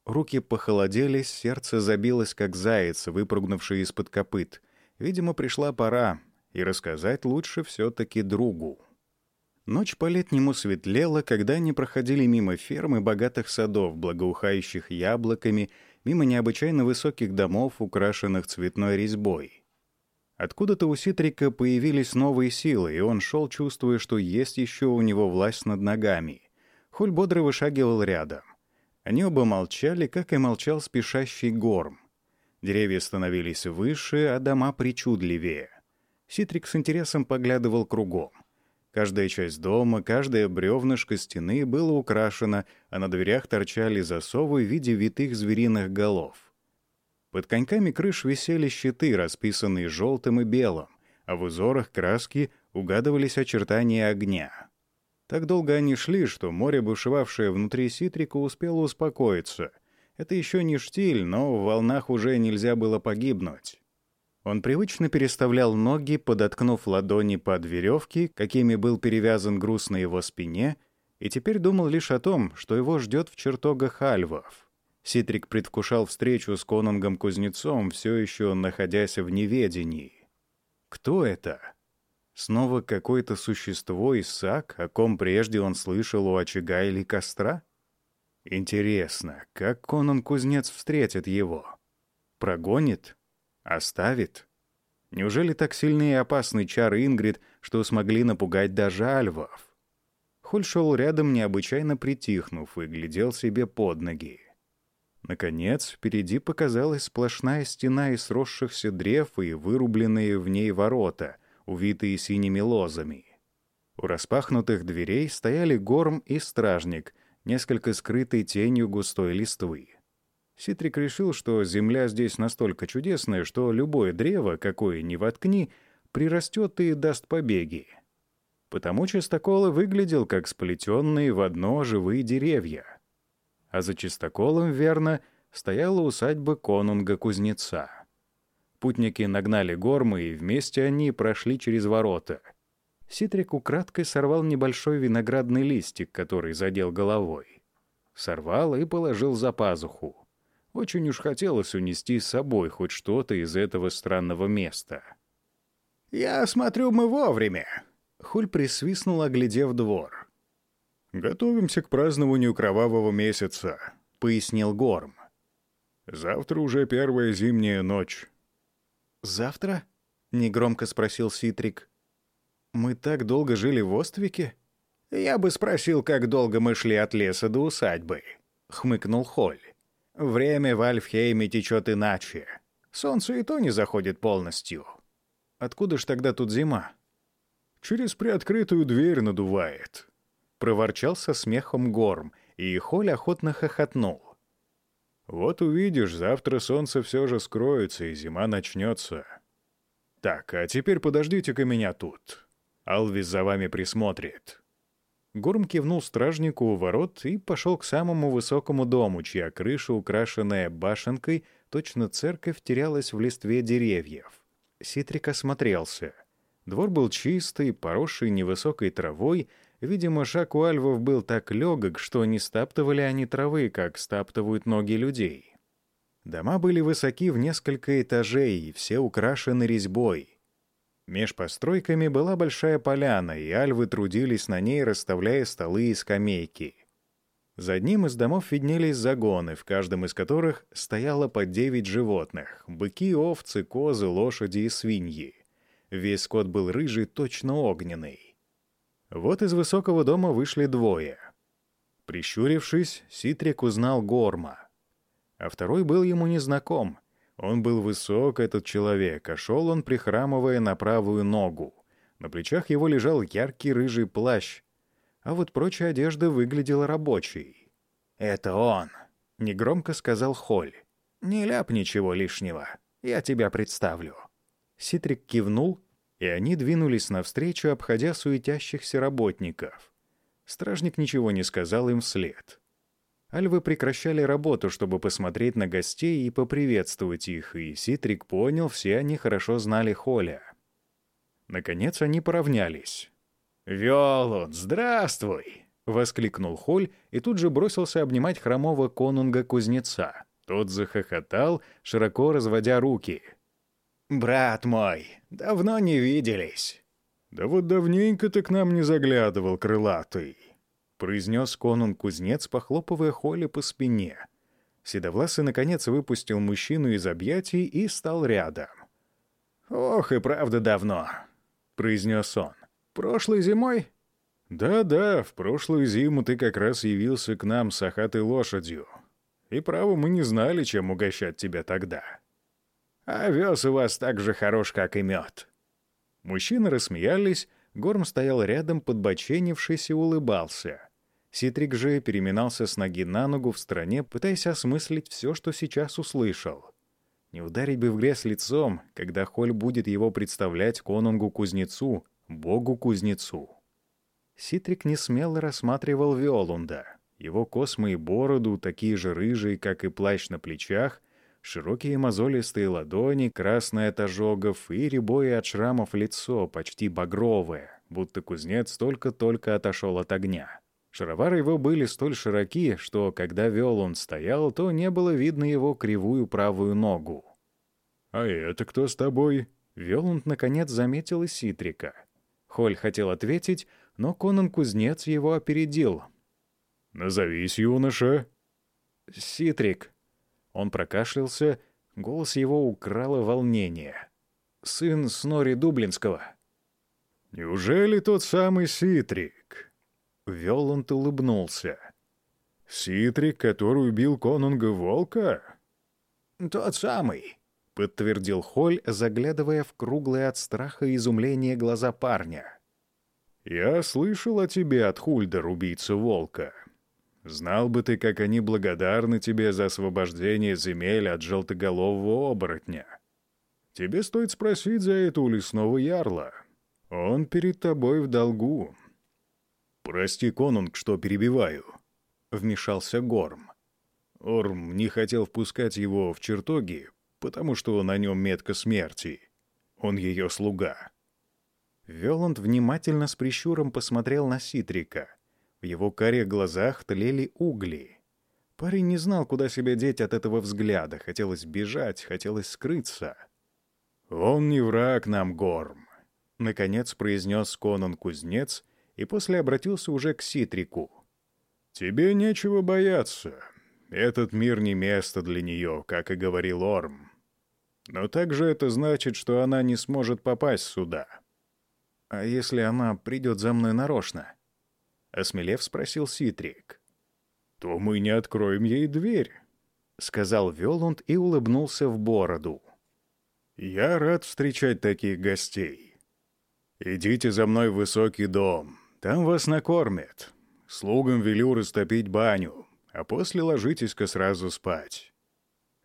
Руки похолодели, сердце забилось, как заяц, выпрыгнувший из-под копыт. Видимо, пришла пора, и рассказать лучше все-таки другу. Ночь по-летнему светлела, когда они проходили мимо фермы богатых садов, благоухающих яблоками, мимо необычайно высоких домов, украшенных цветной резьбой. Откуда-то у Ситрика появились новые силы, и он шел, чувствуя, что есть еще у него власть над ногами. Хуль бодро вышагивал рядом. Они оба молчали, как и молчал спешащий горм. Деревья становились выше, а дома причудливее. Ситрик с интересом поглядывал кругом. Каждая часть дома, каждая бревнышко стены было украшено, а на дверях торчали засовы в виде витых звериных голов. Под коньками крыш висели щиты, расписанные желтым и белым, а в узорах краски угадывались очертания огня. Так долго они шли, что море, бушевавшее внутри Ситрика, успело успокоиться. Это еще не штиль, но в волнах уже нельзя было погибнуть. Он привычно переставлял ноги, подоткнув ладони под веревки, какими был перевязан груз на его спине, и теперь думал лишь о том, что его ждет в чертогах альвов. Ситрик предвкушал встречу с Конунгом-кузнецом, все еще находясь в неведении. Кто это? Снова какое-то существо из сак, о ком прежде он слышал у очага или костра? Интересно, как Конун-кузнец встретит его? Прогонит? Оставит? Неужели так сильны и опасны чары Ингрид, что смогли напугать даже альвов? Холь шел рядом, необычайно притихнув, и глядел себе под ноги. Наконец, впереди показалась сплошная стена из сросшихся древ и вырубленные в ней ворота, увитые синими лозами. У распахнутых дверей стояли горм и стражник, несколько скрытой тенью густой листвы. Ситрик решил, что земля здесь настолько чудесная, что любое древо, какое ни воткни, прирастет и даст побеги. Потому частокол выглядел как сплетенные в одно живые деревья — а за чистоколом, верно, стояла усадьба конунга-кузнеца. Путники нагнали гормы, и вместе они прошли через ворота. Ситрик украдкой сорвал небольшой виноградный листик, который задел головой. Сорвал и положил за пазуху. Очень уж хотелось унести с собой хоть что-то из этого странного места. «Я смотрю, мы вовремя!» Хуль присвистнул, оглядев двор. «Готовимся к празднованию кровавого месяца», — пояснил Горм. «Завтра уже первая зимняя ночь». «Завтра?» — негромко спросил Ситрик. «Мы так долго жили в Оствике?» «Я бы спросил, как долго мы шли от леса до усадьбы», — хмыкнул Холь. «Время в Альфхейме течет иначе. Солнце и то не заходит полностью». «Откуда ж тогда тут зима?» «Через приоткрытую дверь надувает», — проворчал со смехом Горм, и Холь охотно хохотнул. «Вот увидишь, завтра солнце все же скроется, и зима начнется. Так, а теперь подождите-ка меня тут. Алвис за вами присмотрит». Горм кивнул стражнику у ворот и пошел к самому высокому дому, чья крыша, украшенная башенкой, точно церковь, терялась в листве деревьев. Ситрик осмотрелся. Двор был чистый, поросший невысокой травой, Видимо, шаг у альвов был так легок, что не стаптывали они травы, как стаптывают ноги людей. Дома были высоки в несколько этажей, и все украшены резьбой. Меж постройками была большая поляна, и альвы трудились на ней, расставляя столы и скамейки. За одним из домов виднелись загоны, в каждом из которых стояло по девять животных — быки, овцы, козы, лошади и свиньи. Весь скот был рыжий, точно огненный. Вот из высокого дома вышли двое. Прищурившись, Ситрик узнал Горма. А второй был ему незнаком. Он был высок, этот человек, а шел он, прихрамывая на правую ногу. На плечах его лежал яркий рыжий плащ, а вот прочая одежда выглядела рабочей. «Это он», — негромко сказал Холь. «Не ляп ничего лишнего, я тебя представлю». Ситрик кивнул, и они двинулись навстречу, обходя суетящихся работников. Стражник ничего не сказал им вслед. Альвы прекращали работу, чтобы посмотреть на гостей и поприветствовать их, и Ситрик понял, все они хорошо знали Холя. Наконец они поравнялись. «Виолун, здравствуй!» — воскликнул Холь и тут же бросился обнимать хромого конунга-кузнеца. Тот захохотал, широко разводя руки. «Брат мой, давно не виделись». «Да вот давненько ты к нам не заглядывал, крылатый», — произнес конунг-кузнец, похлопывая Холли по спине. Седовласый, наконец, выпустил мужчину из объятий и стал рядом. «Ох, и правда давно», — произнес он. Прошлой зимой? Да-да, в прошлую зиму ты как раз явился к нам с охатой лошадью. И право, мы не знали, чем угощать тебя тогда. А вес у вас так же хорош, как и мед. Мужчины рассмеялись, Горм стоял рядом, подбоченившись и улыбался. Ситрик же переминался с ноги на ногу в стороне, пытаясь осмыслить все, что сейчас услышал. Не ударить бы в грязь лицом, когда Холь будет его представлять конунгу-кузнецу, богу-кузнецу. Ситрик не смело рассматривал Виолунда. Его космы и бороду, такие же рыжие, как и плащ на плечах, широкие мозолистые ладони, красное от ожогов и рябое от шрамов лицо, почти багровое, будто кузнец только-только отошел от огня. Шаровары его были столь широки, что, когда Виолунд стоял, то не было видно его кривую правую ногу. «А это кто с тобой?» Виолунд наконец заметил и Ситрика — Холь хотел ответить, но Конан-кузнец его опередил. «Назовись, юноша». «Ситрик». Он прокашлялся, голос его украло волнение. «Сын Снори Дублинского». «Неужели тот самый Ситрик?» Велланд улыбнулся. «Ситрик, который убил конунга Волка?» «Тот самый», подтвердил Холь, заглядывая в круглые от страха и изумления глаза парня. «Я слышал о тебе от Хульдер, убийцы волка. Знал бы ты, как они благодарны тебе за освобождение земель от желтоголового оборотня. Тебе стоит спросить за это у лесного ярла. Он перед тобой в долгу». «Прости, конунг, что перебиваю», — вмешался Горм. Орм не хотел впускать его в чертоги, потому что на нем метка смерти. Он ее слуга. Веланд внимательно с прищуром посмотрел на Ситрика. В его карих глазах тлели угли. Парень не знал, куда себя деть от этого взгляда. Хотелось бежать, хотелось скрыться. «Он не враг нам, Горм», — наконец произнес Конан-кузнец и после обратился уже к Ситрику. «Тебе нечего бояться. Этот мир не место для нее, как и говорил Орм. Но также это значит, что она не сможет попасть сюда. А если она придет за мной нарочно? Осмелев спросил Ситрик. То мы не откроем ей дверь, сказал Велунд и улыбнулся в бороду. Я рад встречать таких гостей. Идите за мной в высокий дом, там вас накормят. Слугам велю растопить баню, а после ложитесь-ка сразу спать.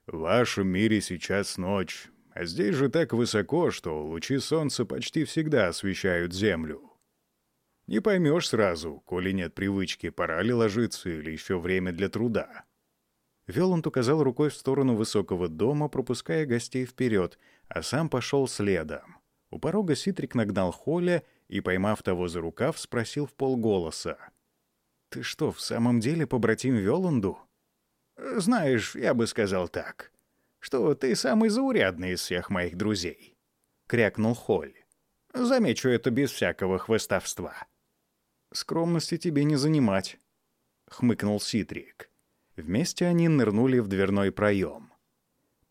В вашем мире сейчас ночь, а здесь же так высоко, что лучи солнца почти всегда освещают землю. Не поймешь сразу, коли нет привычки, пора ли ложиться или еще время для труда. Веланд указал рукой в сторону высокого дома, пропуская гостей вперед, а сам пошел следом. У порога Ситрик нагнал Холля и, поймав того за рукав, спросил в полголоса. «Ты что, в самом деле побратим Веланду?» «Знаешь, я бы сказал так, что ты самый заурядный из всех моих друзей», — крякнул Холь. «Замечу это без всякого хвостовства». «Скромности тебе не занимать». хмыкнул Ситрик. Вместе они нырнули в дверной проем.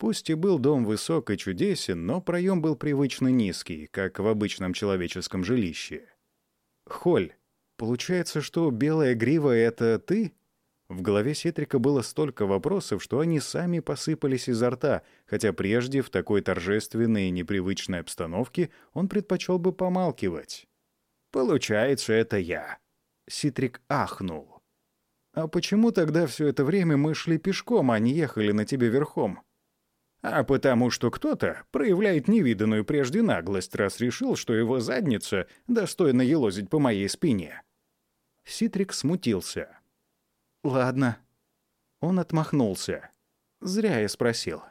Пусть и был дом высок и чудесен, но проем был привычно низкий, как в обычном человеческом жилище. «Холь, получается, что белая грива — это ты?» В голове Сетрика было столько вопросов, что они сами посыпались изо рта, хотя прежде в такой торжественной и непривычной обстановке он предпочел бы помалкивать. «Получается, это я». Ситрик ахнул. «А почему тогда все это время мы шли пешком, а не ехали на тебе верхом?» «А потому что кто-то проявляет невиданную прежде наглость, раз решил, что его задница достойна елозить по моей спине». Ситрик смутился. «Ладно». Он отмахнулся. «Зря я спросил.